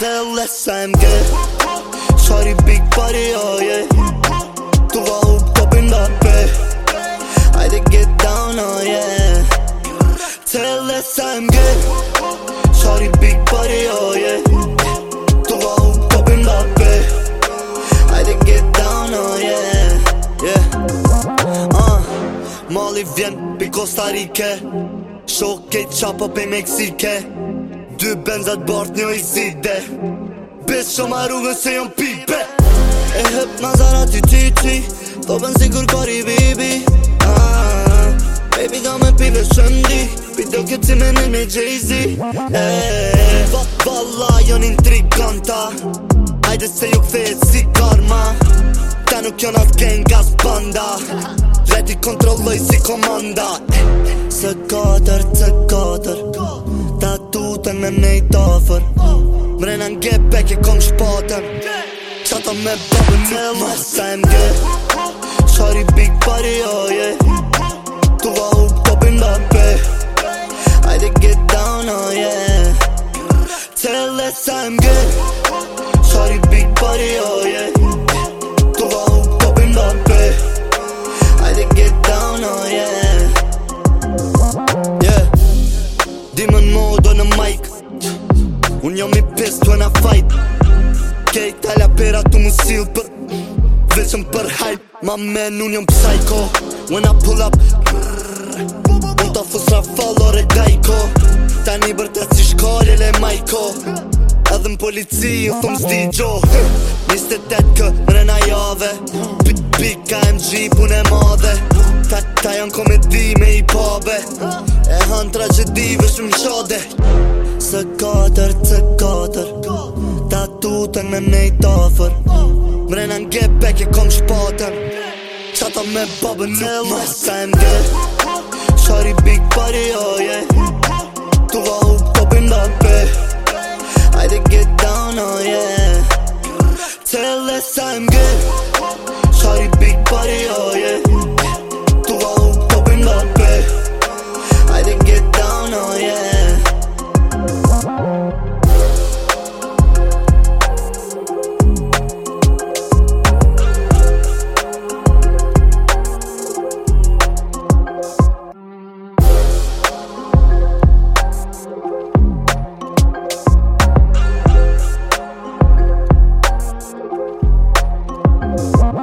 Tell us I'm good Sorry big body oh yeah Du var bed, I Haydi get down oh yeah Tell us I'm good Sorry big body oh yeah Du var bed, I Haydi get down oh yeah Yeah uh, Mali vjen pi Costa Rica Shoket qapo pi Meksike dy benzat bort një i side Bes që ma rrugën se jom pipe E hëp në zara ti ti Po ben si kur kori bibi ah, Baby do me pive shëndi Pido kjo cime në me Jay-Z Valla jon intriganta Ajde se ju kthejet si karma Ta nuk jon atë gen gas banda Leti kontrolloj si komanda Se katër, se katër Ta tu boten me er i tafer Mrena n'ge bek e kom shpaten Qata me e mge Shari big party oh yeah Tu va hup topin da pe Ajde get down oh yeah Tell us i good Shari big party oh një mi pis të në fajt Kejta la pera të mu sil për Vesëm për hajt Ma men unë jëm psycho When I pull up Unë të fusra follow re dajko Ta një bërta si shkolle le majko Edhe në polici ju thumë zdi gjo 28 kë mrena jave Pit pik ka MG pune madhe Ta, ta janë komedi me i pabe E hanë tragedive shumë shode së katër, së katër Ta tutën me nejtë ofër Mrena në gjepe kje kom shpatër Qa ta me babën e lësë Ka e Shari big party, oh Thank